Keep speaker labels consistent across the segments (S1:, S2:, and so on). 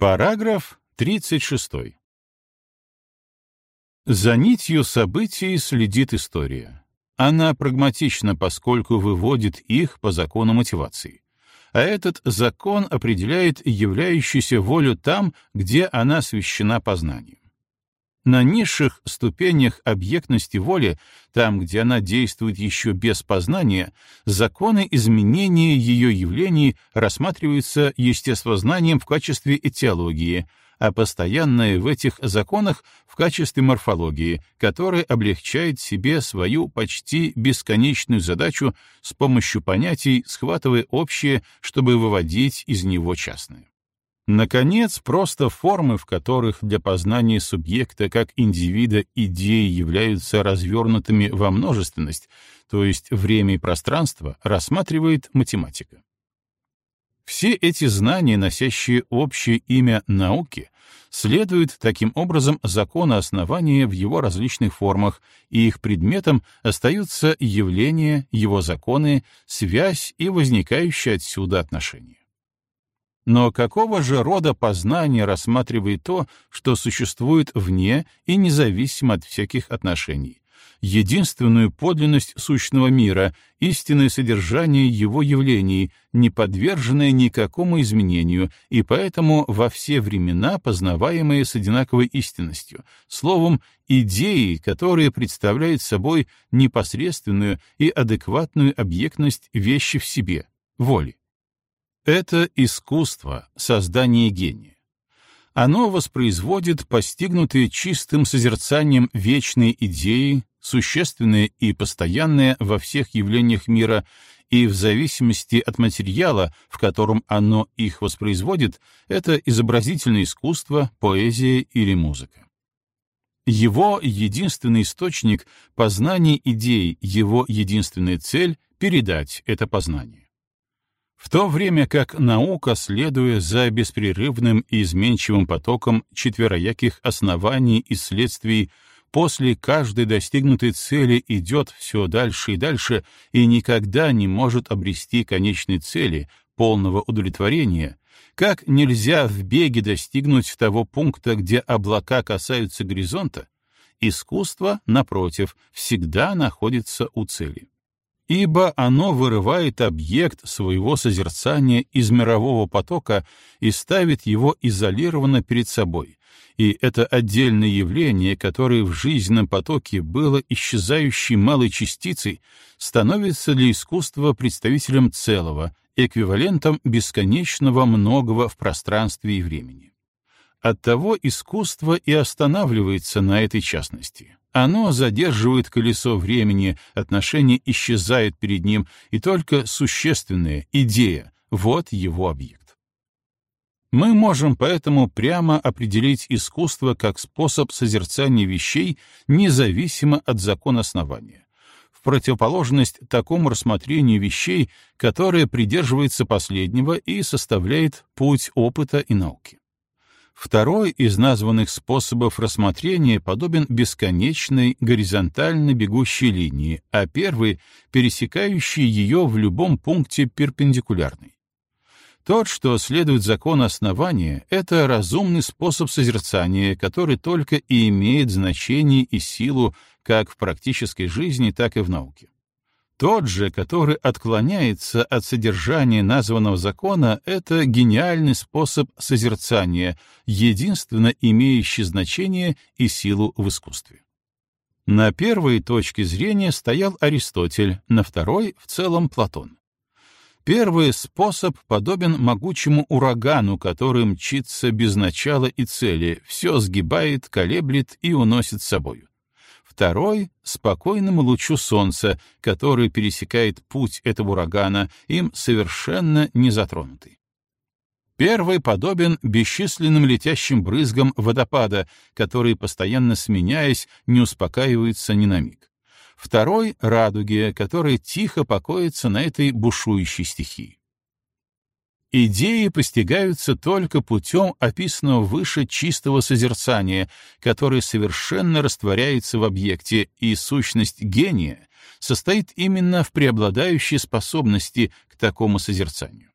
S1: Параграф 36. За нитью событий следит история. Она прагматична, поскольку выводит их по закону мотивации. А этот закон определяет являющуюся волю там, где она священа познанию. На низших ступенях объектности воли, там, где она действует еще без познания, законы изменения ее явлений рассматриваются естествознанием в качестве этиологии, а постоянное в этих законах в качестве морфологии, которая облегчает себе свою почти бесконечную задачу с помощью понятий, схватывая общее, чтобы выводить из него частное. Наконец, просто формы, в которых для познания субъекта как индивида идеи являются развернутыми во множественность, то есть время и пространство, рассматривает математика. Все эти знания, носящие общее имя науки, следуют таким образом закону основания в его различных формах, и их предметом остаются явления, его законы, связь и возникающие отсюда отношения. Но какого же рода познание рассматривает то, что существует вне и независимо от всяких отношений? единственную подлинность сущного мира, истинное содержание его явлений, не подверженное никакому изменению и поэтому во все времена познаваемые с одинаковой истинностью, словом, идеи, которые представляют собой непосредственную и адекватную объектность вещи в себе, воли. Это искусство, создание гения. Оно воспроизводит постигнутые чистым созерцанием вечные идеи, существенные и постоянные во всех явлениях мира, и в зависимости от материала, в котором оно их воспроизводит, это изобразительное искусство, поэзия или музыка. Его единственный источник — познание идей, его единственная цель — передать это познание. В то время как наука, следуя за беспрерывным и изменчивым потоком четверояких оснований и следствий, после каждой достигнутой цели идет все дальше и дальше и никогда не может обрести конечной цели, полного удовлетворения, как нельзя в беге достигнуть того пункта, где облака касаются горизонта, искусство, напротив, всегда находится у цели ибо оно вырывает объект своего созерцания из мирового потока и ставит его изолированно перед собой, и это отдельное явление, которое в жизненном потоке было исчезающей малой частицей, становится для искусства представителем целого, эквивалентом бесконечного многого в пространстве и времени. Оттого искусство и останавливается на этой частности. Оно задерживает колесо времени, отношения исчезают перед ним, и только существенная идея — вот его объект. Мы можем поэтому прямо определить искусство как способ созерцания вещей независимо от закона основания, в противоположность такому рассмотрению вещей, которое придерживается последнего и составляет путь опыта и науки. Второй из названных способов рассмотрения подобен бесконечной горизонтально бегущей линии, а первый — пересекающий ее в любом пункте перпендикулярный. Тот, что следует закону основания, — это разумный способ созерцания, который только и имеет значение и силу как в практической жизни, так и в науке. Тот же, который отклоняется от содержания названного закона, это гениальный способ созерцания, единственно имеющий значение и силу в искусстве. На первой точке зрения стоял Аристотель, на второй — в целом Платон. Первый способ подобен могучему урагану, который мчится без начала и цели, все сгибает, колеблет и уносит с собою второй — спокойному лучу солнца, который пересекает путь этого урагана, им совершенно не затронутый. Первый подобен бесчисленным летящим брызгам водопада, которые, постоянно сменяясь, не успокаиваются ни на миг. Второй — радуге, которая тихо покоится на этой бушующей стихии. Идеи постигаются только путем описанного выше чистого созерцания, которое совершенно растворяется в объекте, и сущность гения состоит именно в преобладающей способности к такому созерцанию.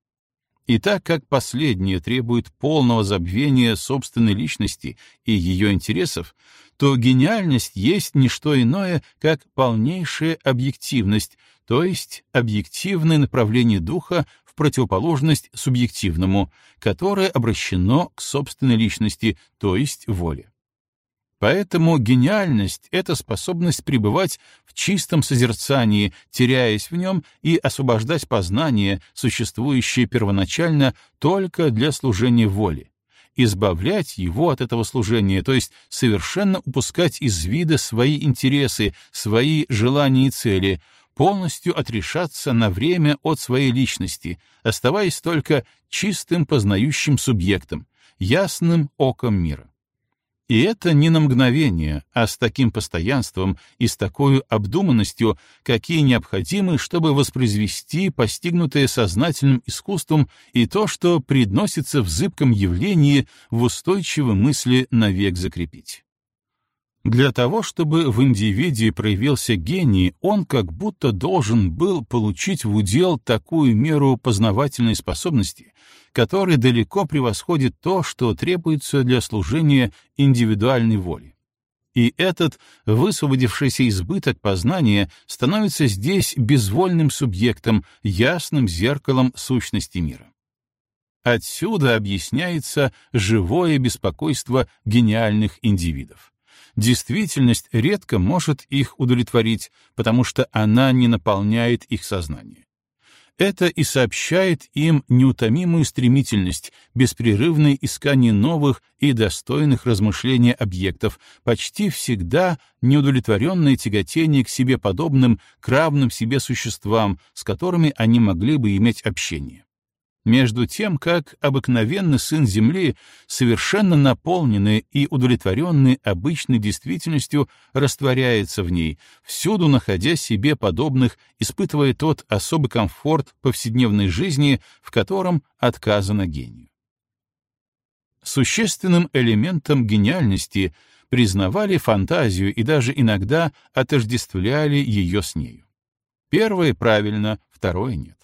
S1: И так как последнее требует полного забвения собственной личности и ее интересов, то гениальность есть не что иное, как полнейшая объективность, то есть объективное направление духа противоположность субъективному, которое обращено к собственной личности, то есть воле. Поэтому гениальность — это способность пребывать в чистом созерцании, теряясь в нем, и освобождать познание, существующее первоначально только для служения воле, избавлять его от этого служения, то есть совершенно упускать из вида свои интересы, свои желания и цели, полностью отрешаться на время от своей личности, оставаясь только чистым познающим субъектом, ясным оком мира. И это не на мгновение, а с таким постоянством и с такой обдуманностью, какие необходимы, чтобы воспроизвести постигнутое сознательным искусством и то, что предносится в зыбком явлении, в устойчивой мысли навек закрепить. Для того, чтобы в индивиде проявился гений, он как будто должен был получить в удел такую меру познавательной способности, который далеко превосходит то, что требуется для служения индивидуальной воли. И этот высвободившийся избыток познания становится здесь безвольным субъектом, ясным зеркалом сущности мира. Отсюда объясняется живое беспокойство гениальных индивидов. Действительность редко может их удовлетворить, потому что она не наполняет их сознание. Это и сообщает им неутомимую стремительность, беспрерывное искание новых и достойных размышления объектов, почти всегда неудовлетворенное тяготение к себе подобным, к равным себе существам, с которыми они могли бы иметь общение между тем как обыкновенный сын Земли, совершенно наполненный и удовлетворенный обычной действительностью, растворяется в ней, всюду находя себе подобных, испытывая тот особый комфорт повседневной жизни, в котором отказано гению. Существенным элементом гениальности признавали фантазию и даже иногда отождествляли ее с нею. Первое правильно, второе нет.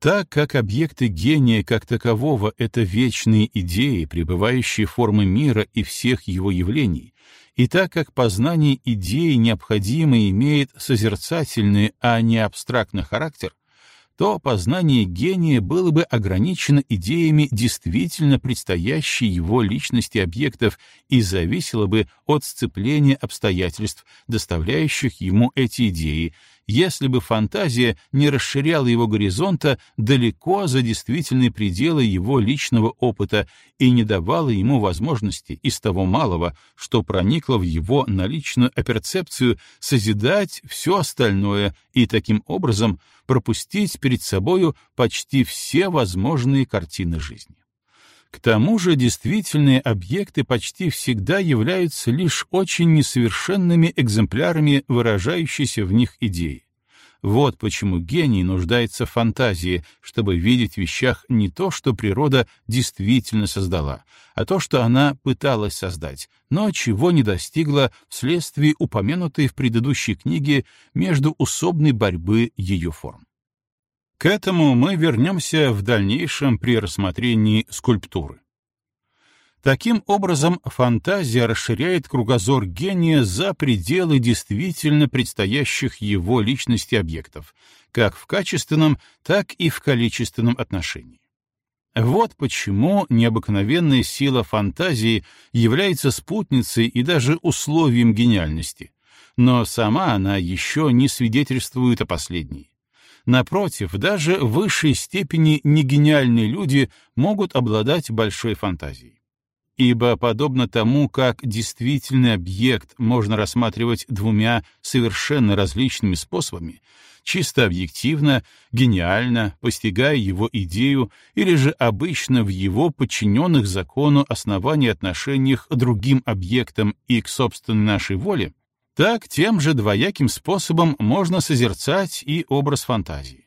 S1: Так как объекты гения как такового — это вечные идеи, пребывающие формы мира и всех его явлений, и так как познание идеи необходимо имеет созерцательный, а не абстрактный характер, то познание гения было бы ограничено идеями действительно предстоящей его личности объектов и зависело бы от сцепления обстоятельств, доставляющих ему эти идеи, если бы фантазия не расширяла его горизонта далеко за действительные пределы его личного опыта и не давала ему возможности из того малого, что проникло в его наличную оперцепцию, созидать все остальное и таким образом пропустить перед собою почти все возможные картины жизни. К тому же действительные объекты почти всегда являются лишь очень несовершенными экземплярами выражающейся в них идеи. Вот почему гений нуждается в фантазии, чтобы видеть в вещах не то, что природа действительно создала, а то, что она пыталась создать, но чего не достигла вследствие упомянутой в предыдущей книге междуусобной борьбы ее форм. К этому мы вернемся в дальнейшем при рассмотрении скульптуры. Таким образом, фантазия расширяет кругозор гения за пределы действительно предстоящих его личности объектов, как в качественном, так и в количественном отношении. Вот почему необыкновенная сила фантазии является спутницей и даже условием гениальности, но сама она еще не свидетельствует о последней. Напротив, даже в высшей степени негениальные люди могут обладать большой фантазией. Ибо, подобно тому, как действительный объект можно рассматривать двумя совершенно различными способами, чисто объективно, гениально, постигая его идею, или же обычно в его подчиненных закону оснований отношениях другим объектам и к собственной нашей воле, так тем же двояким способом можно созерцать и образ фантазии.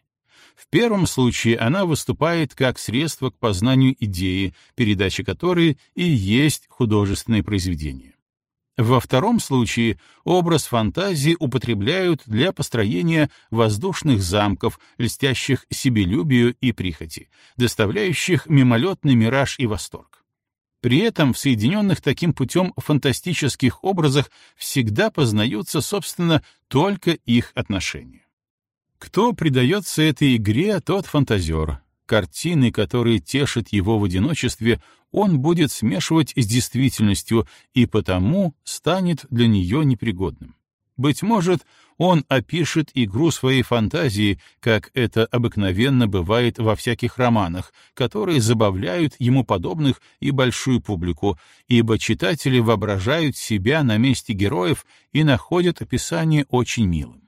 S1: В первом случае она выступает как средство к познанию идеи, передача которой и есть художественное произведение. Во втором случае образ фантазии употребляют для построения воздушных замков, льстящих себелюбию и прихоти, доставляющих мимолетный мираж и восторг. При этом в соединенных таким путем фантастических образах всегда познаются, собственно, только их отношения. Кто предается этой игре, тот фантазер, картины, которые тешат его в одиночестве, он будет смешивать с действительностью и потому станет для нее непригодным. Быть может, он опишет игру своей фантазии, как это обыкновенно бывает во всяких романах, которые забавляют ему подобных и большую публику, ибо читатели воображают себя на месте героев и находят описание очень милым.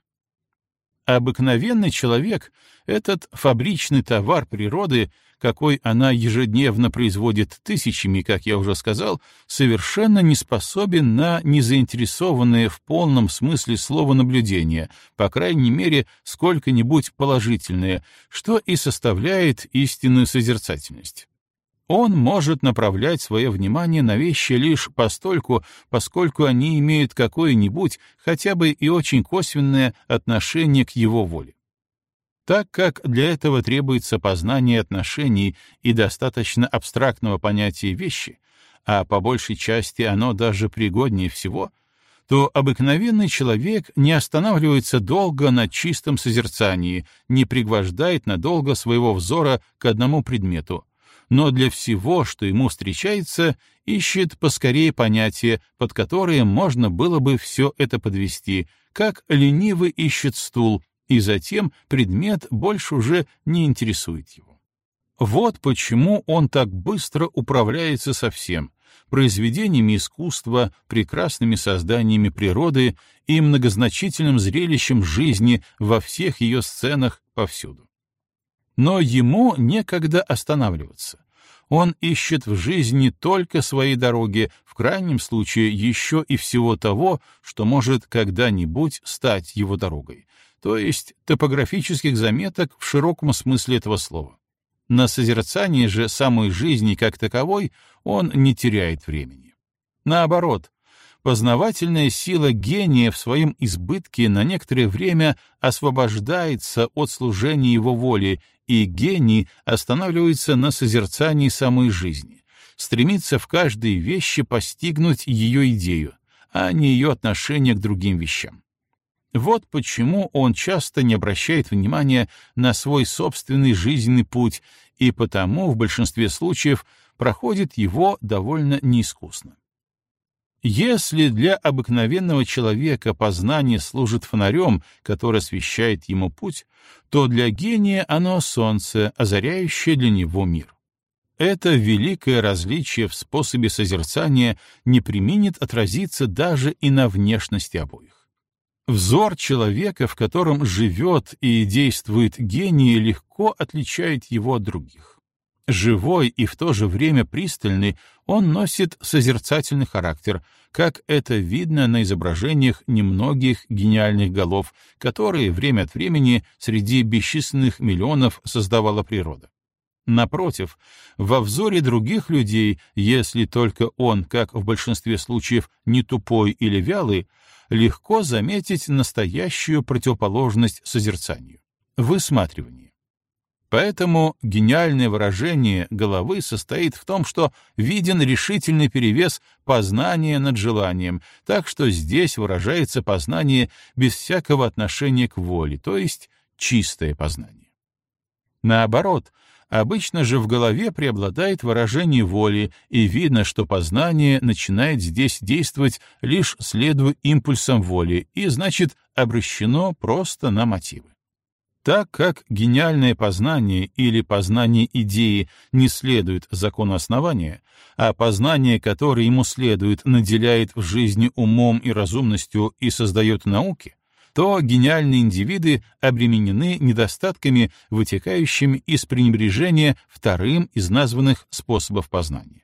S1: Обыкновенный человек, этот фабричный товар природы, какой она ежедневно производит тысячами, как я уже сказал, совершенно не способен на незаинтересованное в полном смысле слова наблюдение, по крайней мере, сколько-нибудь положительное, что и составляет истинную созерцательность. Он может направлять свое внимание на вещи лишь постольку, поскольку они имеют какое-нибудь, хотя бы и очень косвенное отношение к его воле. Так как для этого требуется познание отношений и достаточно абстрактного понятия вещи, а по большей части оно даже пригоднее всего, то обыкновенный человек не останавливается долго на чистом созерцании, не пригвождает надолго своего взора к одному предмету, но для всего, что ему встречается, ищет поскорее понятие, под которое можно было бы все это подвести, как ленивый ищет стул, и затем предмет больше уже не интересует его. Вот почему он так быстро управляется со всем — произведениями искусства, прекрасными созданиями природы и многозначительным зрелищем жизни во всех ее сценах повсюду. Но ему некогда останавливаться. Он ищет в жизни только свои дороги, в крайнем случае еще и всего того, что может когда-нибудь стать его дорогой, то есть топографических заметок в широком смысле этого слова. На созерцание же самой жизни как таковой он не теряет времени. Наоборот, познавательная сила гения в своем избытке на некоторое время освобождается от служения его воле, и гений останавливается на созерцании самой жизни, стремится в каждой вещи постигнуть ее идею, а не ее отношение к другим вещам. Вот почему он часто не обращает внимания на свой собственный жизненный путь и потому в большинстве случаев проходит его довольно неискусно. Если для обыкновенного человека познание служит фонарем, который освещает ему путь, то для гения оно солнце, озаряющее для него мир. Это великое различие в способе созерцания не применит отразиться даже и на внешности обоих. Взор человека, в котором живет и действует гений, легко отличает его от других. Живой и в то же время пристальный, он носит созерцательный характер, как это видно на изображениях немногих гениальных голов, которые время от времени среди бесчисленных миллионов создавала природа. Напротив, во взоре других людей, если только он, как в большинстве случаев, не тупой или вялый, легко заметить настоящую противоположность созерцанию — высматривание. Поэтому гениальное выражение головы состоит в том, что виден решительный перевес познания над желанием, так что здесь выражается познание без всякого отношения к воле, то есть чистое познание. Наоборот, обычно же в голове преобладает выражение воли, и видно, что познание начинает здесь действовать лишь следуя импульсам воли и, значит, обращено просто на мотивы. Так как гениальное познание или познание идеи не следует закону основания, а познание, которое ему следует, наделяет в жизни умом и разумностью и создает науки, то гениальные индивиды обременены недостатками, вытекающими из пренебрежения вторым из названных способов познания.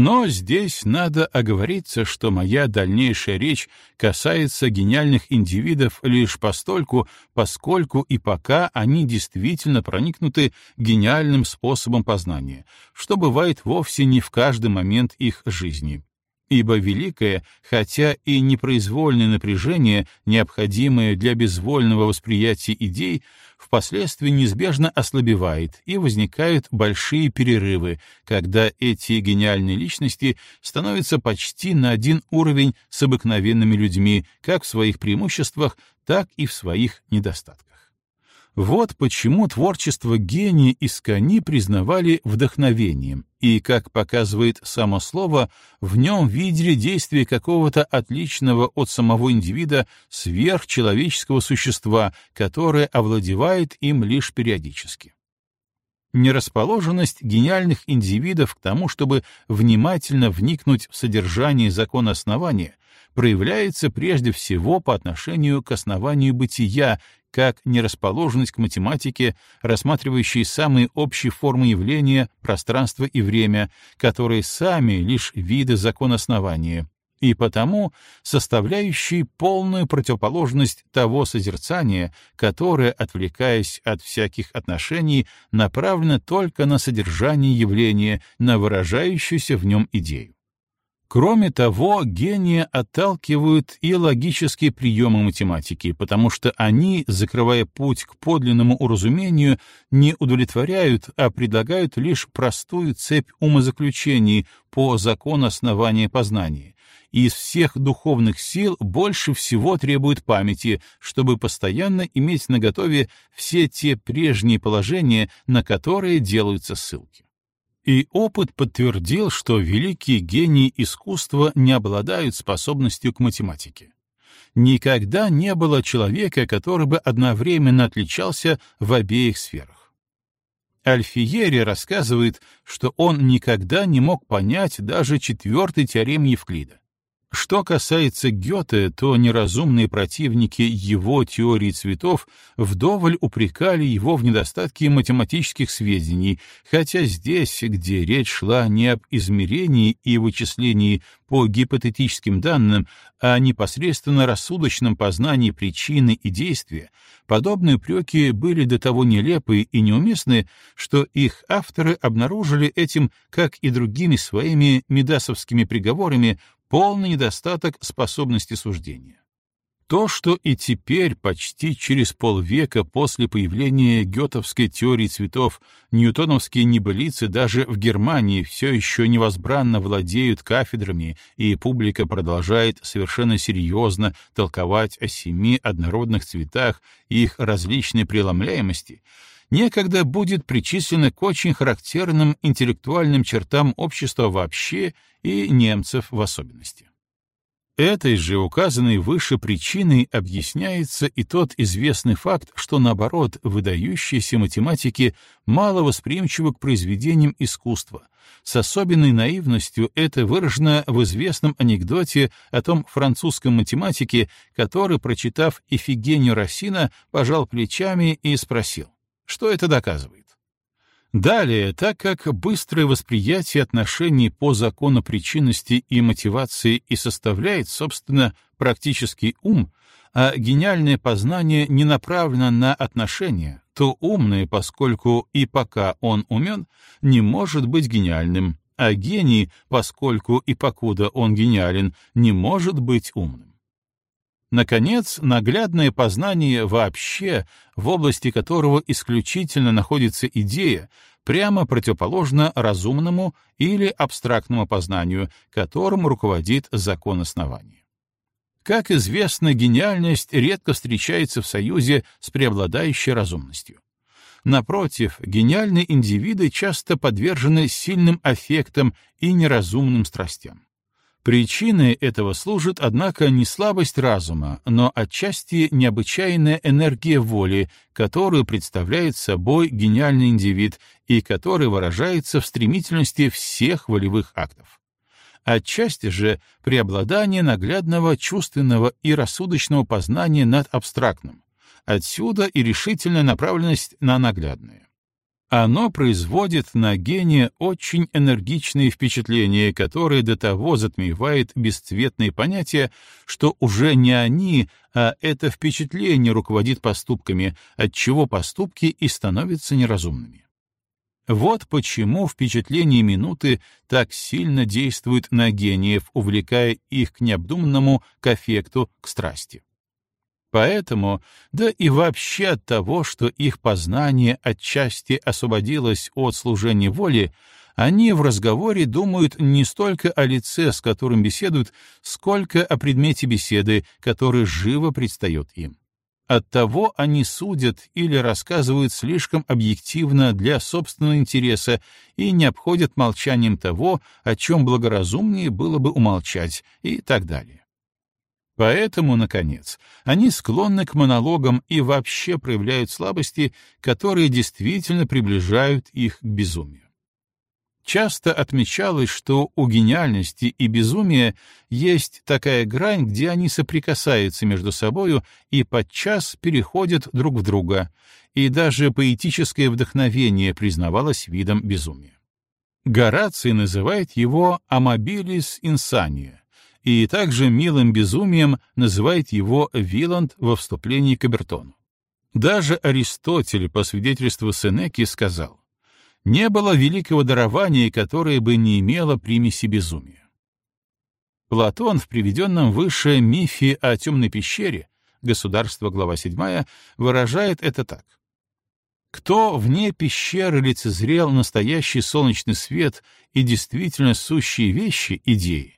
S1: Но здесь надо оговориться, что моя дальнейшая речь касается гениальных индивидов лишь постольку, поскольку и пока они действительно проникнуты гениальным способом познания, что бывает вовсе не в каждый момент их жизни. Ибо великое, хотя и непроизвольное напряжение, необходимое для безвольного восприятия идей, впоследствии неизбежно ослабевает, и возникают большие перерывы, когда эти гениальные личности становятся почти на один уровень с обыкновенными людьми, как в своих преимуществах, так и в своих недостатках. Вот почему творчество гения Искани признавали вдохновением, и, как показывает само слово, в нем видели действие какого-то отличного от самого индивида сверхчеловеческого существа, которое овладевает им лишь периодически. Нерасположенность гениальных индивидов к тому, чтобы внимательно вникнуть в содержание закона основания, проявляется прежде всего по отношению к основанию бытия, как нерасположенность к математике, рассматривающей самые общие формы явления, пространство и время, которые сами лишь виды закона основания, и потому составляющие полную противоположность того созерцания, которое, отвлекаясь от всяких отношений, направлено только на содержание явления, на выражающуюся в нем идею. Кроме того, гения отталкивают и логические приемы математики, потому что они, закрывая путь к подлинному уразумению, не удовлетворяют, а предлагают лишь простую цепь умозаключений по закону основания познания. Из всех духовных сил больше всего требует памяти, чтобы постоянно иметь наготове все те прежние положения, на которые делаются ссылки. И опыт подтвердил, что великие гении искусства не обладают способностью к математике. Никогда не было человека, который бы одновременно отличался в обеих сферах. Альфиери рассказывает, что он никогда не мог понять даже четвертой теоремы Евклида. Что касается Гёте, то неразумные противники его теории цветов вдоволь упрекали его в недостатке математических сведений, хотя здесь, где речь шла не об измерении и вычислении по гипотетическим данным, а о непосредственно рассудочном познании причины и действия, подобные упреки были до того нелепы и неуместны, что их авторы обнаружили этим, как и другими своими медасовскими приговорами, полный недостаток способности суждения. То, что и теперь, почти через полвека после появления гетовской теории цветов, ньютоновские небылицы даже в Германии все еще невозбранно владеют кафедрами, и публика продолжает совершенно серьезно толковать о семи однородных цветах и их различной преломляемости, некогда будет причислено к очень характерным интеллектуальным чертам общества вообще и немцев в особенности. Этой же указанной выше причиной объясняется и тот известный факт, что, наоборот, выдающиеся математики мало восприимчивы к произведениям искусства. С особенной наивностью это выражено в известном анекдоте о том французском математике, который, прочитав Эфигению Рассина, пожал плечами и спросил, что это доказывает. Далее, так как быстрое восприятие отношений по закону причинности и мотивации и составляет, собственно, практический ум, а гениальное познание не направлено на отношения, то умное, поскольку и пока он умен, не может быть гениальным, а гений, поскольку и покуда он гениален, не может быть умным. Наконец, наглядное познание вообще, в области которого исключительно находится идея, прямо противоположно разумному или абстрактному познанию, которым руководит закон основания. Как известно, гениальность редко встречается в союзе с преобладающей разумностью. Напротив, гениальные индивиды часто подвержены сильным аффектам и неразумным страстям. Причиной этого служит, однако, не слабость разума, но отчасти необычайная энергия воли, которую представляет собой гениальный индивид и который выражается в стремительности всех волевых актов. Отчасти же преобладание наглядного чувственного и рассудочного познания над абстрактным. Отсюда и решительная направленность на наглядное. Оно производит на гения очень энергичные впечатления, которые до того затмевают бесцветные понятия, что уже не они, а это впечатление руководит поступками, отчего поступки и становятся неразумными. Вот почему впечатление минуты так сильно действует на гениев, увлекая их к необдуманному, к эффекту, к страсти. Поэтому, да и вообще от того, что их познание отчасти освободилось от служения воле, они в разговоре думают не столько о лице, с которым беседуют, сколько о предмете беседы, который живо предстает им. Оттого они судят или рассказывают слишком объективно для собственного интереса и не обходят молчанием того, о чем благоразумнее было бы умолчать, и так далее. Поэтому, наконец, они склонны к монологам и вообще проявляют слабости, которые действительно приближают их к безумию. Часто отмечалось, что у гениальности и безумия есть такая грань, где они соприкасаются между собою и подчас переходят друг в друга, и даже поэтическое вдохновение признавалось видом безумия. Гораций называет его «amabilis insania», и также милым безумием называет его Виланд во вступлении к Оберону. Даже Аристотель, по свидетельству Сенеки, сказал, не было великого дарования, которое бы не имело примеси безумия. Платон в приведенном выше мифе о темной пещере, государство, глава 7, выражает это так. Кто вне пещеры лицезрел настоящий солнечный свет и действительно сущие вещи, идеи,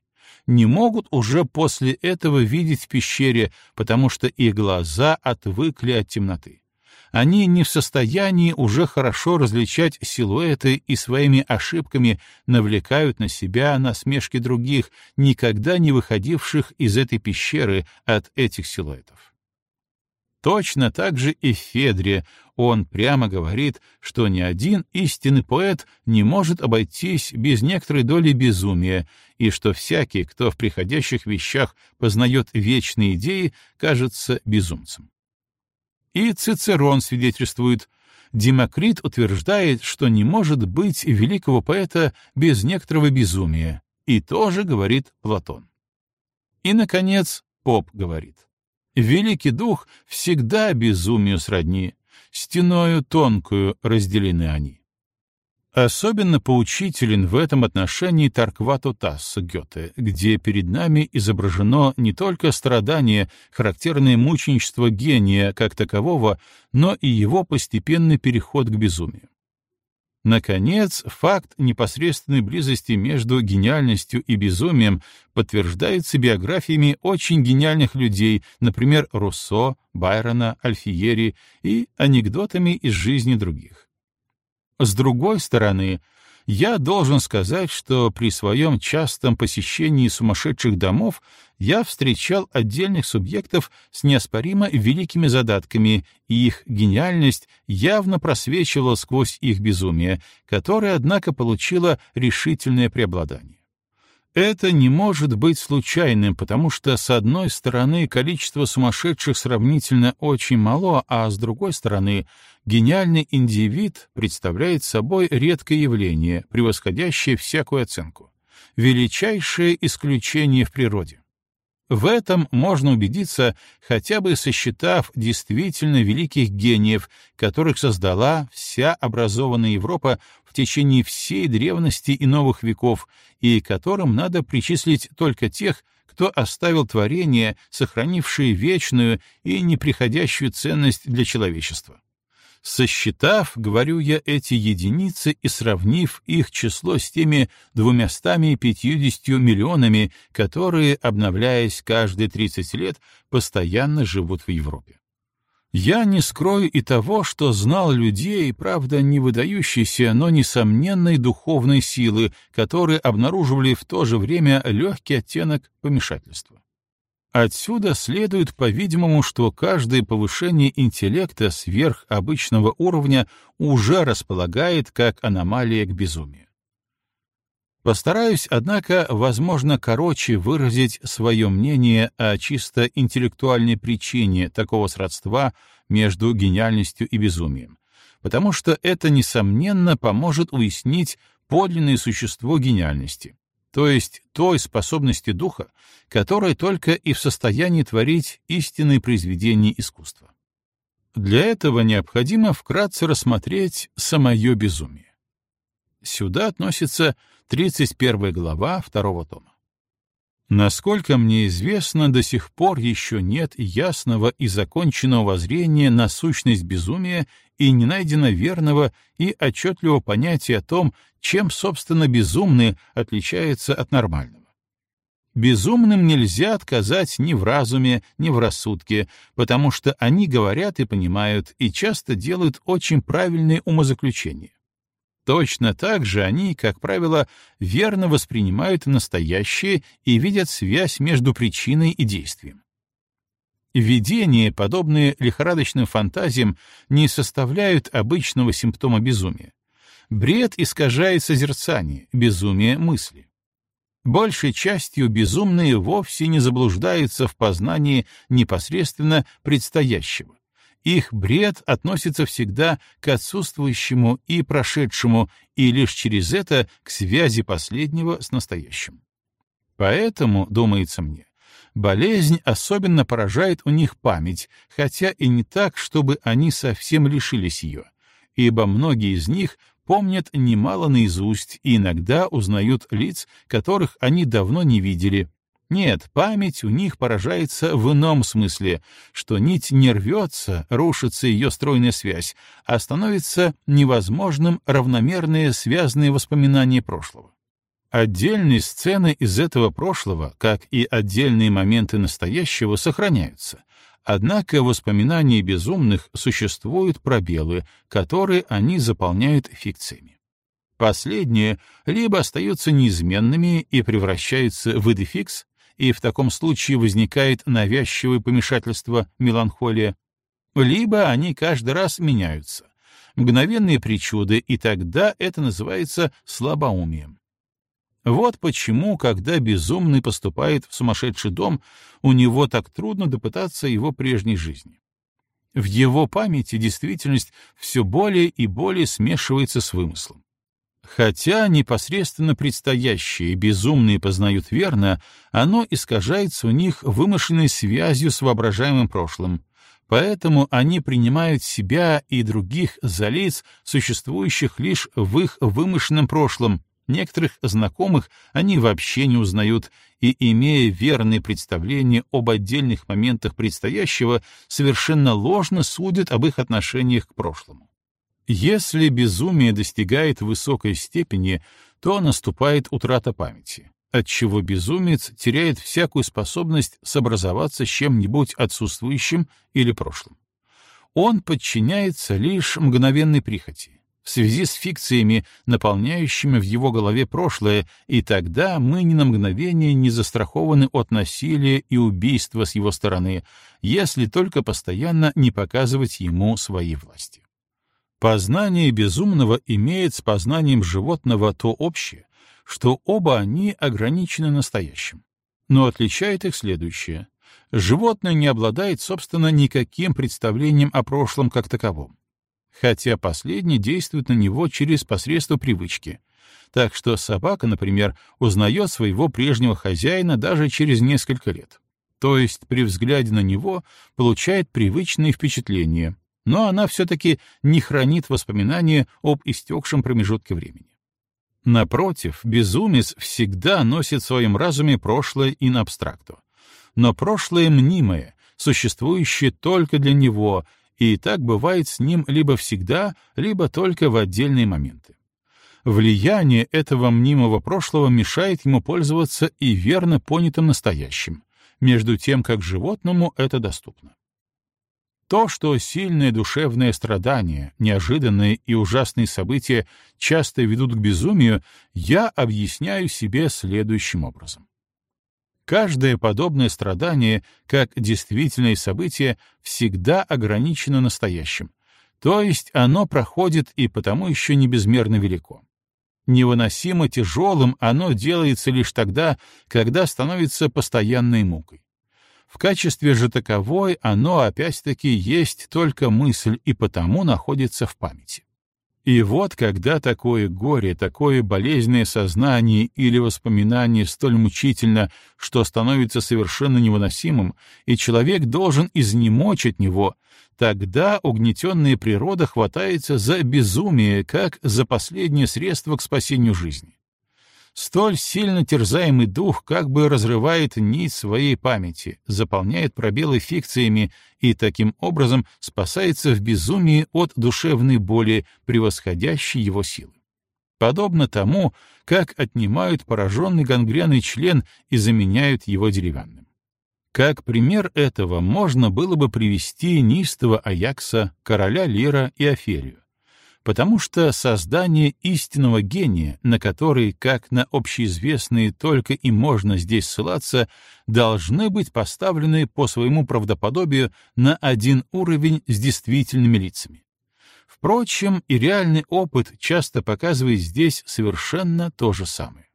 S1: не могут уже после этого видеть в пещере, потому что их глаза отвыкли от темноты они не в состоянии уже хорошо различать силуэты и своими ошибками навлекают на себя насмешки других, никогда не выходивших из этой пещеры от этих силуэтов. Точно так же и Федре он прямо говорит, что ни один истинный поэт не может обойтись без некоторой доли безумия, и что всякий, кто в приходящих вещах познает вечные идеи, кажется безумцем. И Цицерон свидетельствует, Демокрит утверждает, что не может быть великого поэта без некоторого безумия, и тоже говорит Платон. И, наконец, Поп говорит, «Великий дух всегда безумию сродни, стеною тонкую разделены они». Особенно поучителен в этом отношении Тарквато Тасса Гёте, где перед нами изображено не только страдание, характерное мученичество гения как такового, но и его постепенный переход к безумию. Наконец, факт непосредственной близости между гениальностью и безумием подтверждается биографиями очень гениальных людей, например, Руссо, Байрона, Альфиери и анекдотами из жизни других. С другой стороны, я должен сказать, что при своем частом посещении сумасшедших домов я встречал отдельных субъектов с неоспоримо великими задатками, и их гениальность явно просвечивала сквозь их безумие, которое, однако, получило решительное преобладание. Это не может быть случайным, потому что, с одной стороны, количество сумасшедших сравнительно очень мало, а с другой стороны, гениальный индивид представляет собой редкое явление, превосходящее всякую оценку, величайшее исключение в природе. В этом можно убедиться, хотя бы сосчитав действительно великих гениев, которых создала вся образованная Европа в течение всей древности и новых веков, и которым надо причислить только тех, кто оставил творение, сохранившее вечную и неприходящую ценность для человечества. Сосчитав, говорю я, эти единицы и сравнив их число с теми двумястами пятьюдесятью миллионами, которые, обновляясь каждые 30 лет, постоянно живут в Европе. Я не скрою и того, что знал людей, правда, не выдающейся, но несомненной духовной силы, которые обнаруживали в то же время легкий оттенок помешательства. Отсюда следует, по-видимому, что каждое повышение интеллекта сверх обычного уровня уже располагает как аномалия к безумию. Постараюсь, однако, возможно, короче выразить свое мнение о чисто интеллектуальной причине такого сродства между гениальностью и безумием, потому что это, несомненно, поможет уяснить подлинное существо гениальности то есть той способности духа, которая только и в состоянии творить истинные произведения искусства. Для этого необходимо вкратце рассмотреть самое безумие. Сюда относится 31 глава второго тома. Насколько мне известно, до сих пор еще нет ясного и законченного воззрения на сущность безумия и не найдено верного и отчетливого понятия о том, чем, собственно, безумный отличается от нормального. Безумным нельзя отказать ни в разуме, ни в рассудке, потому что они говорят и понимают, и часто делают очень правильные умозаключения. Точно так же они, как правило, верно воспринимают настоящее и видят связь между причиной и действием. Видения, подобные лихорадочным фантазиям, не составляют обычного симптома безумия. Бред искажает созерцание, безумие — мысли. Большей частью безумные вовсе не заблуждаются в познании непосредственно предстоящего. Их бред относится всегда к отсутствующему и прошедшему, и лишь через это к связи последнего с настоящим. Поэтому, думается мне, болезнь особенно поражает у них память, хотя и не так, чтобы они совсем лишились ее, ибо многие из них помнят немало наизусть и иногда узнают лиц, которых они давно не видели. Нет, память у них поражается в ином смысле, что нить не рвется, рушится ее стройная связь, а становится невозможным равномерные связанные воспоминания прошлого. Отдельные сцены из этого прошлого, как и отдельные моменты настоящего, сохраняются, Однако в воспоминании безумных существуют пробелы, которые они заполняют фикциями. Последние либо остаются неизменными и превращаются в идефикс, и в таком случае возникает навязчивое помешательство, меланхолия, либо они каждый раз меняются, мгновенные причуды, и тогда это называется слабоумием. Вот почему, когда безумный поступает в сумасшедший дом, у него так трудно допытаться его прежней жизни. В его памяти действительность все более и более смешивается с вымыслом. Хотя непосредственно предстоящее безумные познают верно, оно искажается у них вымышленной связью с воображаемым прошлым, поэтому они принимают себя и других за лиц, существующих лишь в их вымышленном прошлом, Некоторых знакомых они вообще не узнают и, имея верные представления об отдельных моментах предстоящего, совершенно ложно судят об их отношениях к прошлому. Если безумие достигает высокой степени, то наступает утрата памяти, отчего безумец теряет всякую способность сообразоваться с чем-нибудь отсутствующим или прошлым. Он подчиняется лишь мгновенной прихоти, в связи с фикциями, наполняющими в его голове прошлое, и тогда мы ни на мгновение не застрахованы от насилия и убийства с его стороны, если только постоянно не показывать ему свои власти. Познание безумного имеет с познанием животного то общее, что оба они ограничены настоящим. Но отличает их следующее. Животное не обладает, собственно, никаким представлением о прошлом как таковом хотя последний действует на него через посредство привычки. Так что собака, например, узнает своего прежнего хозяина даже через несколько лет. То есть при взгляде на него получает привычные впечатления, но она все-таки не хранит воспоминания об истекшем промежутке времени. Напротив, безумец всегда носит в своем разуме прошлое in абстракту. Но прошлое мнимое, существующее только для него, и так бывает с ним либо всегда, либо только в отдельные моменты. Влияние этого мнимого прошлого мешает ему пользоваться и верно понятым настоящим, между тем, как животному это доступно. То, что сильное душевное страдание, неожиданные и ужасные события часто ведут к безумию, я объясняю себе следующим образом. Каждое подобное страдание, как действительное событие, всегда ограничено настоящим, то есть оно проходит и потому еще не безмерно велико. Невыносимо тяжелым оно делается лишь тогда, когда становится постоянной мукой. В качестве же таковой оно опять-таки есть только мысль и потому находится в памяти. И вот когда такое горе, такое болезненное сознание или воспоминание столь мучительно, что становится совершенно невыносимым, и человек должен изнемочь от него, тогда угнетенная природа хватается за безумие, как за последнее средство к спасению жизни. Столь сильно терзаемый дух как бы разрывает нить своей памяти, заполняет пробелы фикциями и таким образом спасается в безумии от душевной боли, превосходящей его силы. Подобно тому, как отнимают пораженный гангреной член и заменяют его деревянным. Как пример этого можно было бы привести Нистого Аякса, короля Лира и Офелию потому что создание истинного гения, на который, как на общеизвестные, только и можно здесь ссылаться, должны быть поставлены по своему правдоподобию на один уровень с действительными лицами. Впрочем, и реальный опыт часто показывает здесь совершенно то же самое.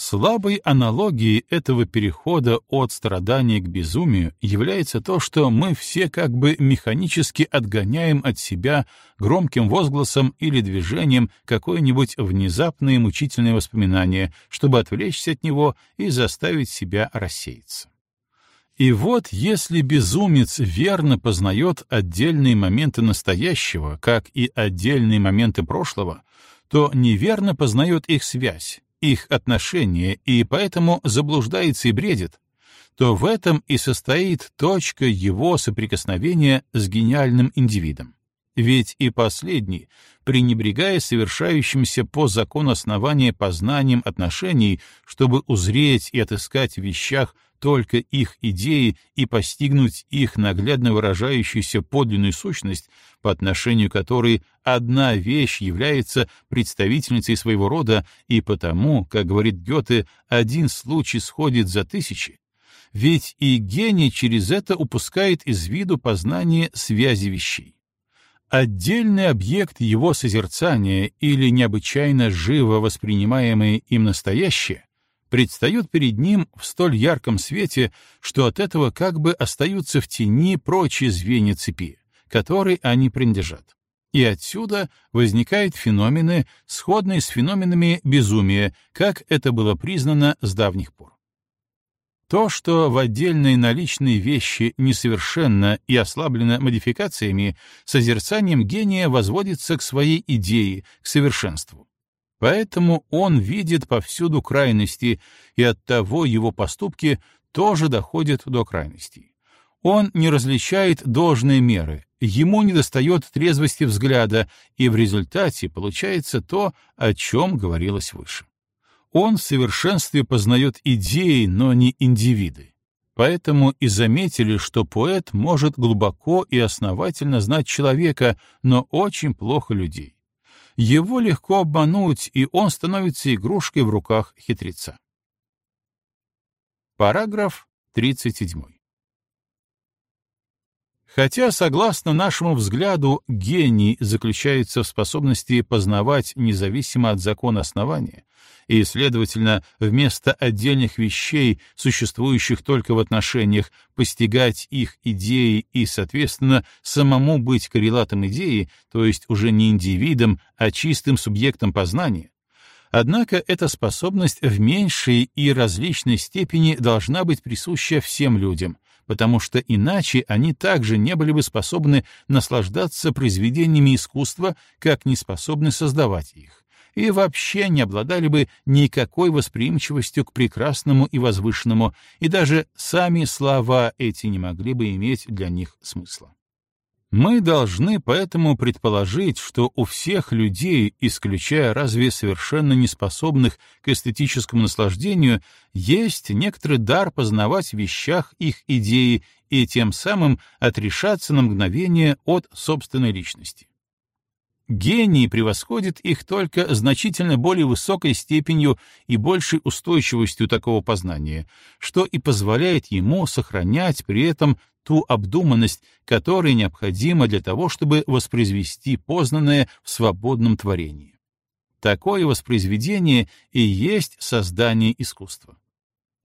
S1: Слабой аналогией этого перехода от страдания к безумию является то, что мы все как бы механически отгоняем от себя громким возгласом или движением какое-нибудь внезапное мучительное воспоминание, чтобы отвлечься от него и заставить себя рассеяться. И вот если безумец верно познает отдельные моменты настоящего, как и отдельные моменты прошлого, то неверно познает их связь, их отношения и поэтому заблуждается и бредит, то в этом и состоит точка его соприкосновения с гениальным индивидом. Ведь и последний, пренебрегая совершающимся по закону основания познанием отношений, чтобы узреть и отыскать в вещах только их идеи и постигнуть их наглядно выражающуюся подлинную сущность, по отношению которой одна вещь является представительницей своего рода, и потому, как говорит Гёте, один случай сходит за тысячи, ведь и гений через это упускает из виду познание связи вещей. Отдельный объект его созерцания или необычайно живо воспринимаемое им настоящее предстает перед ним в столь ярком свете, что от этого как бы остаются в тени прочие звенья цепи, которой они принадлежат. И отсюда возникают феномены, сходные с феноменами безумия, как это было признано с давних пор. То, что в отдельные наличные вещи несовершенно и ослаблено модификациями, созерцанием гения возводится к своей идее, к совершенству. Поэтому он видит повсюду крайности, и оттого его поступки тоже доходят до крайностей. Он не различает должной меры, ему недостает трезвости взгляда, и в результате получается то, о чем говорилось выше. Он в совершенстве познает идеи, но не индивиды. Поэтому и заметили, что поэт может глубоко и основательно знать человека, но очень плохо людей. Его легко обмануть, и он становится игрушкой в руках хитреца. Параграф 37. Хотя, согласно нашему взгляду, гений заключается в способности познавать независимо от закона основания, и, следовательно, вместо отдельных вещей, существующих только в отношениях, постигать их идеи и, соответственно, самому быть коррелатом идеи, то есть уже не индивидом, а чистым субъектом познания, Однако эта способность в меньшей и различной степени должна быть присуща всем людям, потому что иначе они также не были бы способны наслаждаться произведениями искусства, как не способны создавать их, и вообще не обладали бы никакой восприимчивостью к прекрасному и возвышенному, и даже сами слова эти не могли бы иметь для них смысла. Мы должны поэтому предположить, что у всех людей, исключая разве совершенно неспособных к эстетическому наслаждению, есть некоторый дар познавать в вещах их идеи и тем самым отрешаться на мгновение от собственной личности. Гений превосходит их только значительно более высокой степенью и большей устойчивостью такого познания, что и позволяет ему сохранять при этом ту обдуманность, которая необходима для того, чтобы воспроизвести познанное в свободном творении. Такое воспроизведение и есть создание искусства.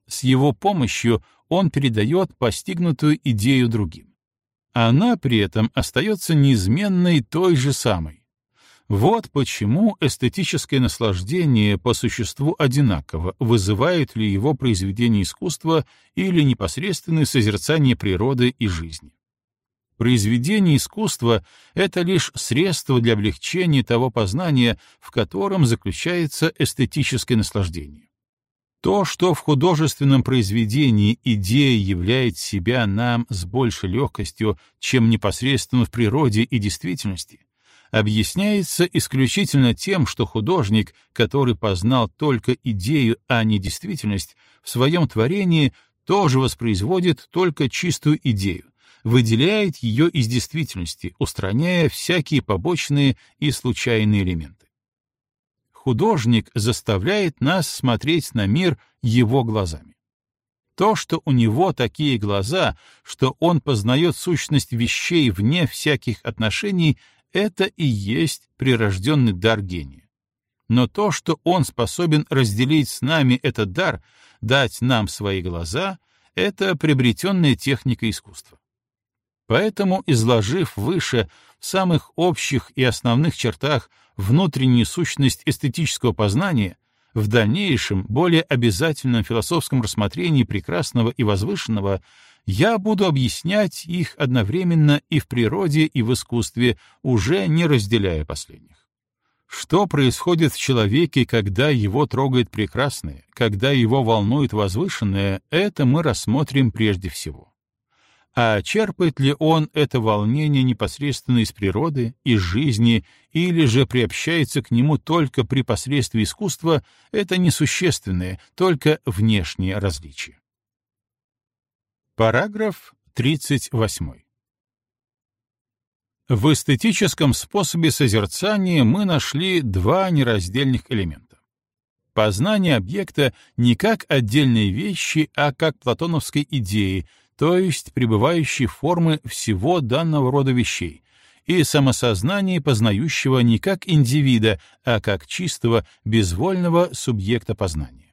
S1: С его помощью он передает постигнутую идею другим. Она при этом остается неизменной той же самой. Вот почему эстетическое наслаждение по существу одинаково, вызывает ли его произведение искусства или непосредственное созерцание природы и жизни. Произведение искусства — это лишь средство для облегчения того познания, в котором заключается эстетическое наслаждение. То, что в художественном произведении идея являет себя нам с большей легкостью, чем непосредственно в природе и действительности, объясняется исключительно тем, что художник, который познал только идею, а не действительность, в своем творении тоже воспроизводит только чистую идею, выделяет ее из действительности, устраняя всякие побочные и случайные элементы. Художник заставляет нас смотреть на мир его глазами. То, что у него такие глаза, что он познает сущность вещей вне всяких отношений, это и есть прирожденный дар гения. Но то, что он способен разделить с нами этот дар, дать нам свои глаза, это приобретенная техника искусства. Поэтому, изложив выше в самых общих и основных чертах внутреннюю сущность эстетического познания, в дальнейшем, более обязательном философском рассмотрении прекрасного и возвышенного я буду объяснять их одновременно и в природе, и в искусстве, уже не разделяя последних. Что происходит в человеке, когда его трогает прекрасное, когда его волнует возвышенное, это мы рассмотрим прежде всего. А черпает ли он это волнение непосредственно из природы, из жизни, или же приобщается к нему только при посредстве искусства, это несущественное, только внешнее различие. Параграф 38. В эстетическом способе созерцания мы нашли два нераздельных элемента. Познание объекта не как отдельной вещи, а как платоновской идеи, то есть пребывающей формы всего данного рода вещей, и самосознание познающего не как индивида, а как чистого, безвольного субъекта познания.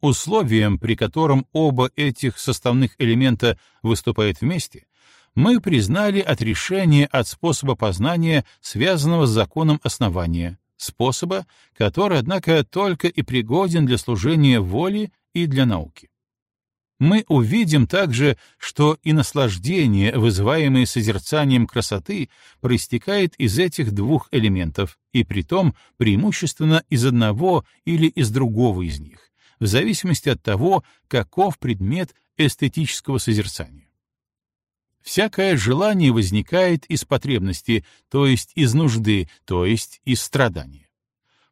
S1: Условием, при котором оба этих составных элемента выступают вместе, мы признали отрешение от способа познания, связанного с законом основания, способа, который, однако, только и пригоден для служения воли и для науки. Мы увидим также, что и наслаждение, вызываемое созерцанием красоты, проистекает из этих двух элементов, и притом преимущественно из одного или из другого из них в зависимости от того, каков предмет эстетического созерцания. Всякое желание возникает из потребности, то есть из нужды, то есть из страдания.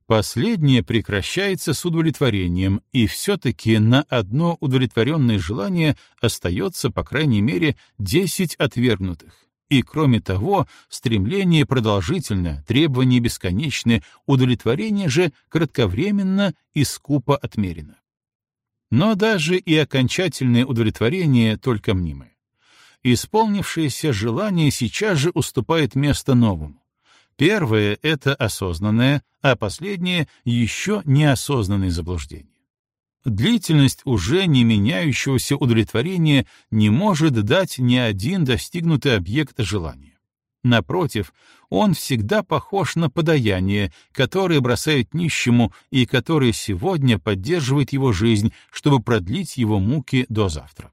S1: Последнее прекращается с удовлетворением, и все-таки на одно удовлетворенное желание остается, по крайней мере, 10 отвергнутых. И, кроме того, стремление продолжительно, требования бесконечны, удовлетворение же кратковременно и скупо отмерено. Но даже и окончательное удовлетворение только мнимое. Исполнившееся желание сейчас же уступает место новому. Первое — это осознанное, а последнее — еще неосознанное заблуждение. Длительность уже не меняющегося удовлетворения не может дать ни один достигнутый объект желания. Напротив, он всегда похож на подаяние, которое бросает нищему и которое сегодня поддерживает его жизнь, чтобы продлить его муки до завтра.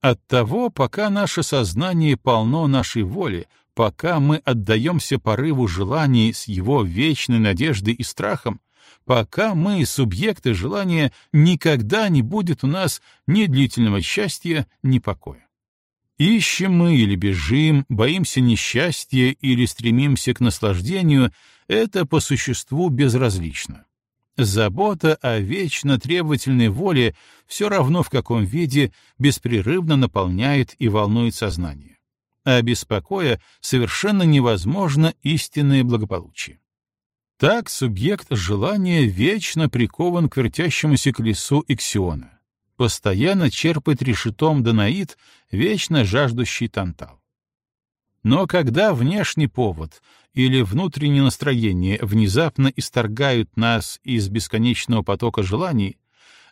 S1: Оттого, пока наше сознание полно нашей воли, пока мы отдаемся порыву желаний с его вечной надеждой и страхом, пока мы субъекты желания, никогда не будет у нас ни длительного счастья, ни покоя. Ищем мы или бежим, боимся несчастья или стремимся к наслаждению — это по существу безразлично. Забота о вечно требовательной воле все равно в каком виде беспрерывно наполняет и волнует сознание. А без покоя совершенно невозможно истинное благополучие. Так субъект желания вечно прикован к вертящемуся колесу Иксиона, постоянно черпает решетом Данаид, вечно жаждущий Тантал. Но когда внешний повод или внутреннее настроение внезапно исторгают нас из бесконечного потока желаний,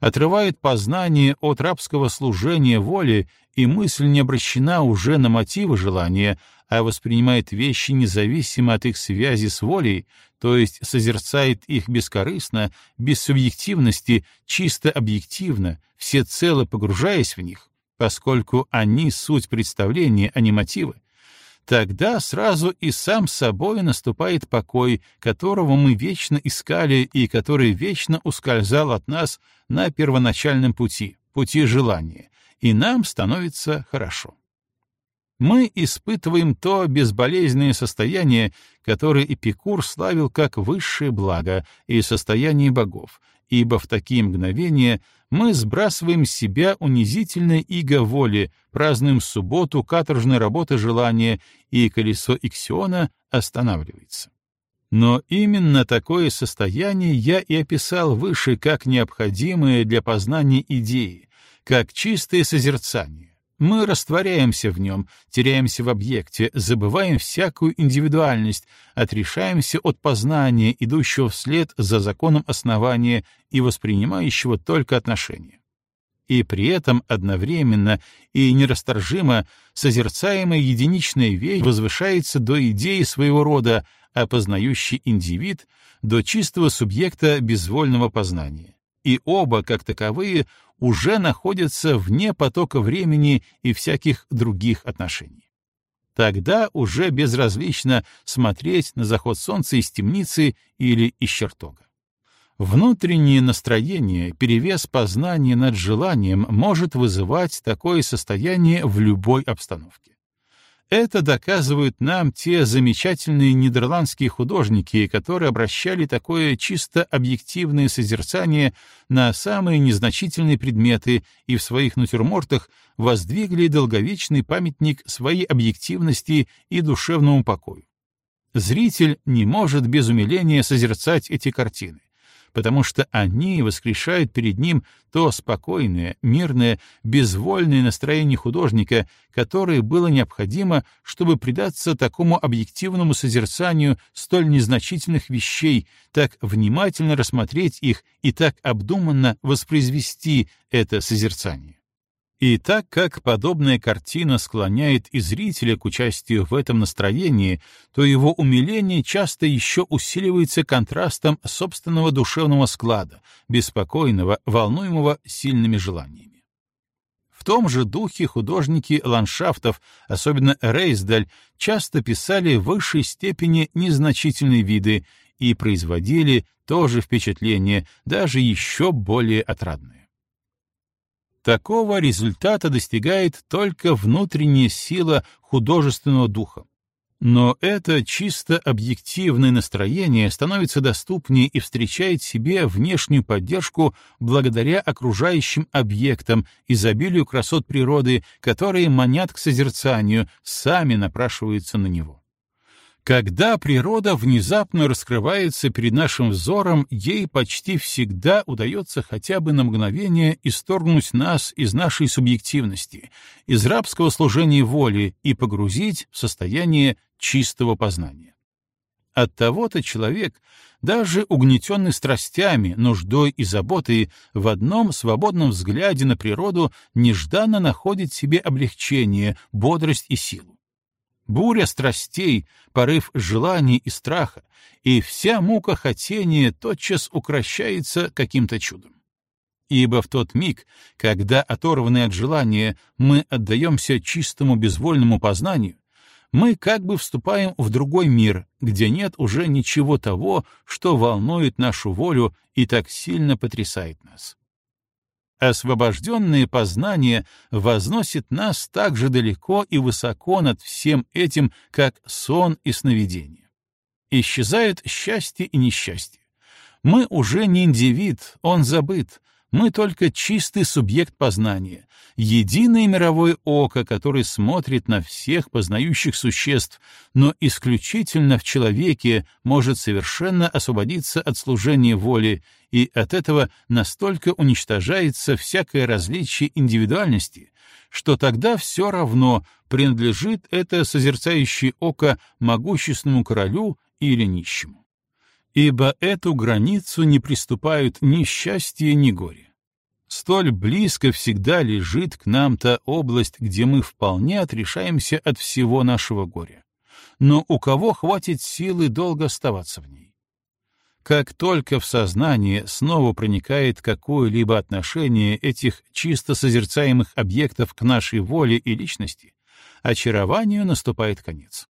S1: отрывают познание от рабского служения воли, и мысль не обращена уже на мотивы желания, а воспринимает вещи независимо от их связи с волей, то есть созерцает их бескорыстно, без субъективности, чисто объективно, всецело погружаясь в них, поскольку они — суть представления, а не мотивы, тогда сразу и сам собой наступает покой, которого мы вечно искали и который вечно ускользал от нас на первоначальном пути, пути желания, и нам становится хорошо. Мы испытываем то безболезненное состояние, которое Эпикур славил как высшее благо и состояние богов, ибо в такие мгновения мы сбрасываем с себя унизительное иго воли, празднуем субботу каторжной работы желания, и колесо Иксиона останавливается. Но именно такое состояние я и описал выше как необходимое для познания идеи, как чистое созерцание. Мы растворяемся в нем, теряемся в объекте, забываем всякую индивидуальность, отрешаемся от познания, идущего вслед за законом основания и воспринимающего только отношения. И при этом одновременно и нерасторжимо созерцаемая единичная вещь возвышается до идеи своего рода, а познающий индивид — до чистого субъекта безвольного познания. И оба, как таковые, уже находятся вне потока времени и всяких других отношений. Тогда уже безразлично смотреть на заход солнца из темницы или из чертога. Внутреннее настроение, перевес познания над желанием может вызывать такое состояние в любой обстановке. Это доказывают нам те замечательные нидерландские художники, которые обращали такое чисто объективное созерцание на самые незначительные предметы и в своих натюрмортах воздвигли долговечный памятник своей объективности и душевному покою. Зритель не может без умиления созерцать эти картины потому что они воскрешают перед ним то спокойное, мирное, безвольное настроение художника, которое было необходимо, чтобы предаться такому объективному созерцанию столь незначительных вещей, так внимательно рассмотреть их и так обдуманно воспроизвести это созерцание. И так как подобная картина склоняет и зрителя к участию в этом настроении, то его умиление часто еще усиливается контрастом собственного душевного склада, беспокойного, волнуемого сильными желаниями. В том же духе художники ландшафтов, особенно Рейсдаль, часто писали в высшей степени незначительные виды и производили тоже впечатление, даже еще более отрадное. Такого результата достигает только внутренняя сила художественного духа. Но это чисто объективное настроение становится доступнее и встречает себе внешнюю поддержку благодаря окружающим объектам, изобилию красот природы, которые манят к созерцанию, сами напрашиваются на него. Когда природа внезапно раскрывается перед нашим взором, ей почти всегда удается хотя бы на мгновение исторгнуть нас из нашей субъективности, из рабского служения воли и погрузить в состояние чистого познания. От того-то человек, даже угнетенный страстями, нуждой и заботой, в одном свободном взгляде на природу нежданно находит себе облегчение, бодрость и силу буря страстей, порыв желаний и страха, и вся мука хотения тотчас укращается каким-то чудом. Ибо в тот миг, когда, оторванные от желания, мы отдаемся чистому безвольному познанию, мы как бы вступаем в другой мир, где нет уже ничего того, что волнует нашу волю и так сильно потрясает нас. Освобожденное познание возносит нас так же далеко и высоко над всем этим, как сон и сновидение. Исчезают счастье и несчастье. Мы уже не индивид, он забыт, мы только чистый субъект познания, единое мировое око, которое смотрит на всех познающих существ, но исключительно в человеке может совершенно освободиться от служения воли, и от этого настолько уничтожается всякое различие индивидуальности, что тогда все равно, принадлежит это созерцающее око могущественному королю или нищему ибо эту границу не приступают ни счастье, ни горе. Столь близко всегда лежит к нам та область, где мы вполне отрешаемся от всего нашего горя. Но у кого хватит силы долго оставаться в ней? Как только в сознание снова проникает какое-либо отношение этих чисто созерцаемых объектов к нашей воле и личности, очарованию наступает конец.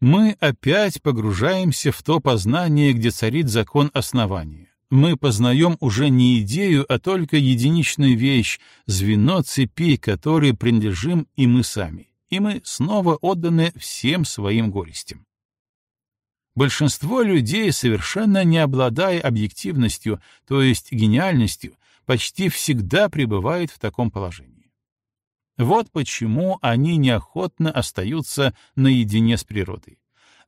S1: Мы опять погружаемся в то познание, где царит закон основания. Мы познаем уже не идею, а только единичную вещь, звено цепи, которой принадлежим и мы сами, и мы снова отданы всем своим горестям. Большинство людей, совершенно не обладая объективностью, то есть гениальностью, почти всегда пребывает в таком положении. Вот почему они неохотно остаются наедине с природой.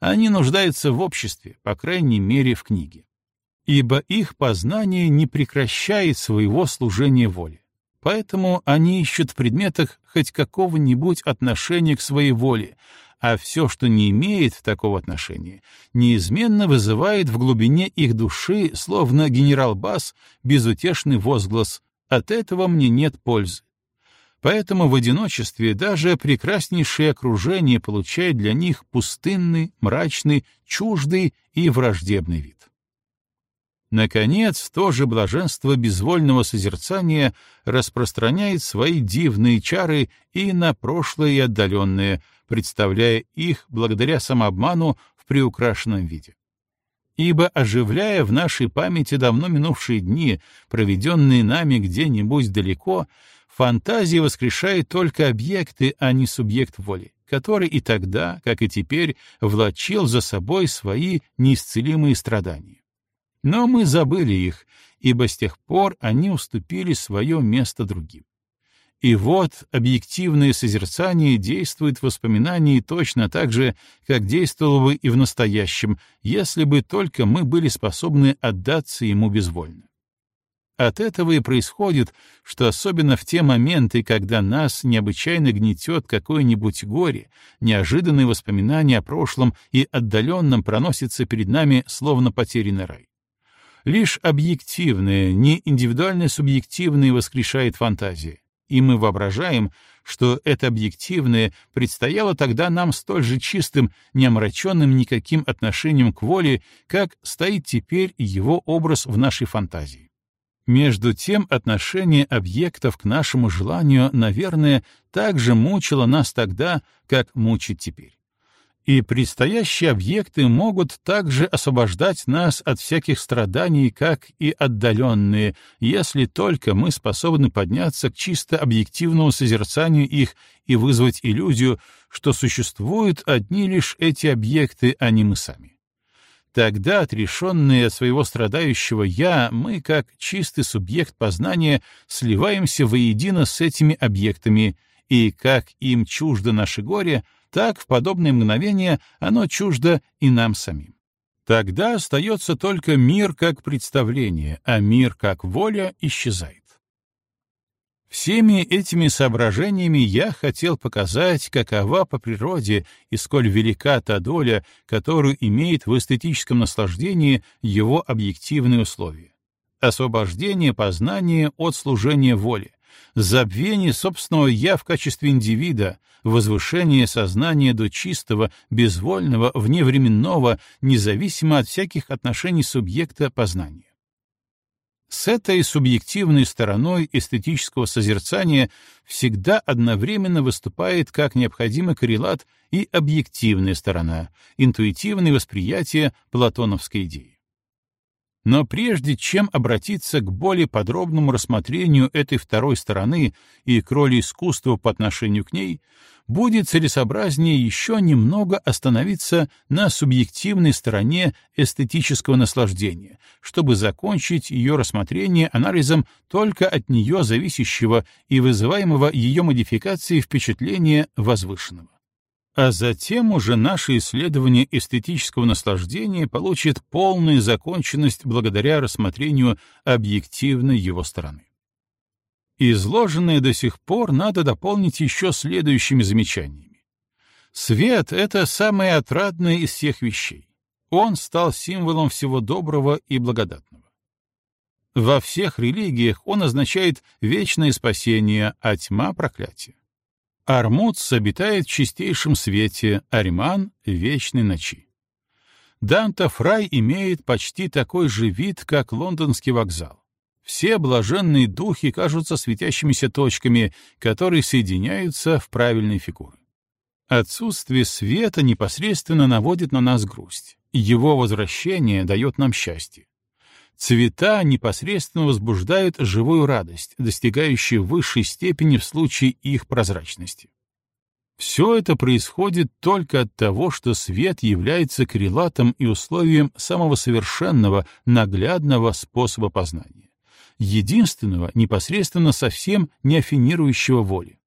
S1: Они нуждаются в обществе, по крайней мере, в книге. Ибо их познание не прекращает своего служения воле. Поэтому они ищут в предметах хоть какого-нибудь отношения к своей воле, а все, что не имеет такого отношения, неизменно вызывает в глубине их души, словно генерал Бас, безутешный возглас «от этого мне нет пользы». Поэтому в одиночестве даже прекраснейшее окружение получает для них пустынный, мрачный, чуждый и враждебный вид. Наконец, то же блаженство безвольного созерцания распространяет свои дивные чары и на прошлое и отдаленное, представляя их благодаря самообману в приукрашенном виде. Ибо, оживляя в нашей памяти давно минувшие дни, проведенные нами где-нибудь далеко, фантазия воскрешает только объекты, а не субъект воли, который и тогда, как и теперь, влачил за собой свои неисцелимые страдания. Но мы забыли их, ибо с тех пор они уступили свое место другим. И вот объективное созерцание действует в воспоминании точно так же, как действовало бы и в настоящем, если бы только мы были способны отдаться ему безвольно. От этого и происходит, что особенно в те моменты, когда нас необычайно гнетет какое-нибудь горе, неожиданные воспоминания о прошлом и отдаленном проносятся перед нами словно потерянный рай. Лишь объективное, не индивидуально-субъективное воскрешает фантазия и мы воображаем, что это объективное предстояло тогда нам столь же чистым, не омраченным никаким отношением к воле, как стоит теперь его образ в нашей фантазии. Между тем, отношение объектов к нашему желанию, наверное, так же мучило нас тогда, как мучит теперь и предстоящие объекты могут также освобождать нас от всяких страданий, как и отдаленные, если только мы способны подняться к чисто объективному созерцанию их и вызвать иллюзию, что существуют одни лишь эти объекты, а не мы сами. Тогда, отрешенные от своего страдающего «я», мы, как чистый субъект познания, сливаемся воедино с этими объектами, и, как им чуждо наше горе — так в подобные мгновения оно чуждо и нам самим. Тогда остается только мир как представление, а мир как воля исчезает. Всеми этими соображениями я хотел показать, какова по природе и сколь велика та доля, которую имеет в эстетическом наслаждении его объективные условия. Освобождение познания от служения воле, забвение собственного «я» в качестве индивида, возвышение сознания до чистого, безвольного, вневременного, независимо от всяких отношений субъекта познания. С этой субъективной стороной эстетического созерцания всегда одновременно выступает как необходимый коррелат и объективная сторона, интуитивное восприятие платоновской идеи. Но прежде чем обратиться к более подробному рассмотрению этой второй стороны и к роли искусства по отношению к ней, будет целесообразнее еще немного остановиться на субъективной стороне эстетического наслаждения, чтобы закончить ее рассмотрение анализом только от нее зависящего и вызываемого ее модификацией впечатления возвышенного. А затем уже наше исследование эстетического наслаждения получит полную законченность благодаря рассмотрению объективной его стороны. Изложенное до сих пор надо дополнить еще следующими замечаниями. Свет — это самое отрадное из всех вещей. Он стал символом всего доброго и благодатного. Во всех религиях он означает вечное спасение, а тьма — проклятие. Армуц обитает в чистейшем свете, Ариман — вечной ночи. Данта Фрай имеет почти такой же вид, как лондонский вокзал. Все блаженные духи кажутся светящимися точками, которые соединяются в правильные фигуры. Отсутствие света непосредственно наводит на нас грусть. Его возвращение дает нам счастье. Цвета непосредственно возбуждают живую радость, достигающую высшей степени в случае их прозрачности. Все это происходит только от того, что свет является крилатом и условием самого совершенного, наглядного способа познания, единственного, непосредственно совсем не аффинирующего воли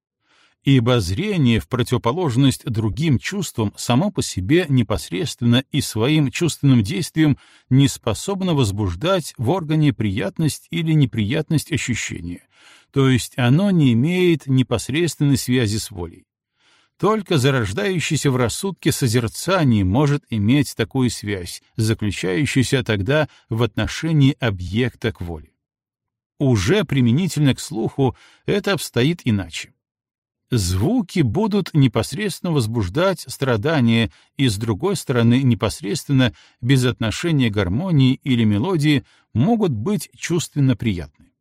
S1: ибо зрение в противоположность другим чувствам само по себе непосредственно и своим чувственным действием не способно возбуждать в органе приятность или неприятность ощущения, то есть оно не имеет непосредственной связи с волей. Только зарождающееся в рассудке созерцание может иметь такую связь, заключающуюся тогда в отношении объекта к воле. Уже применительно к слуху это обстоит иначе. Звуки будут непосредственно возбуждать страдания и, с другой стороны, непосредственно, без отношения гармонии или мелодии, могут быть чувственно приятны.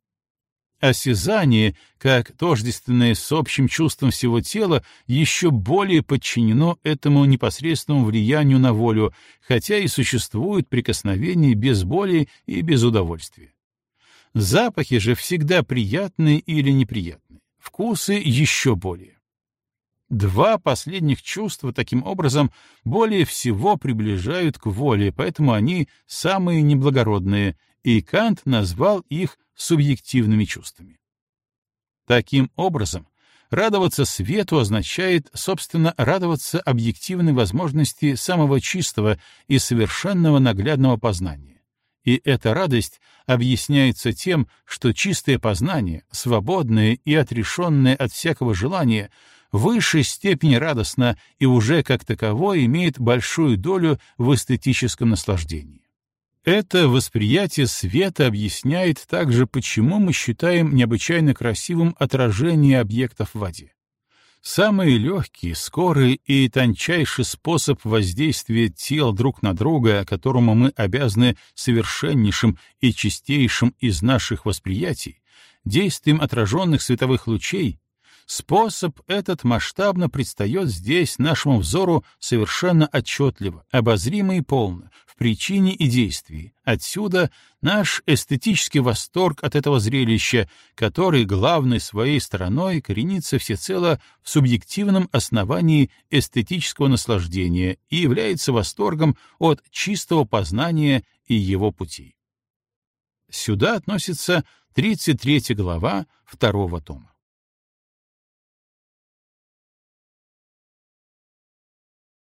S1: Осязание, как тождественное с общим чувством всего тела, еще более подчинено этому непосредственному влиянию на волю, хотя и существует прикосновение без боли и без удовольствия. Запахи же всегда приятны или неприятны вкусы еще более. Два последних чувства таким образом более всего приближают к воле, поэтому они самые неблагородные, и Кант назвал их субъективными чувствами. Таким образом, радоваться свету означает, собственно, радоваться объективной возможности самого чистого и совершенного наглядного познания и эта радость объясняется тем, что чистое познание, свободное и отрешенное от всякого желания, в высшей степени радостно и уже как таковое имеет большую долю в эстетическом наслаждении. Это восприятие света объясняет также, почему мы считаем необычайно красивым отражение объектов в воде. Самый легкий, скорый и тончайший способ воздействия тел друг на друга, которому мы обязаны совершеннейшим и чистейшим из наших восприятий, действием отраженных световых лучей, Способ этот масштабно предстает здесь нашему взору совершенно отчетливо, обозримо и полно, в причине и действии. Отсюда наш эстетический восторг от этого зрелища, который главной своей стороной коренится всецело в субъективном основании эстетического наслаждения и является восторгом от чистого познания и его путей. Сюда относится 33 глава второго тома.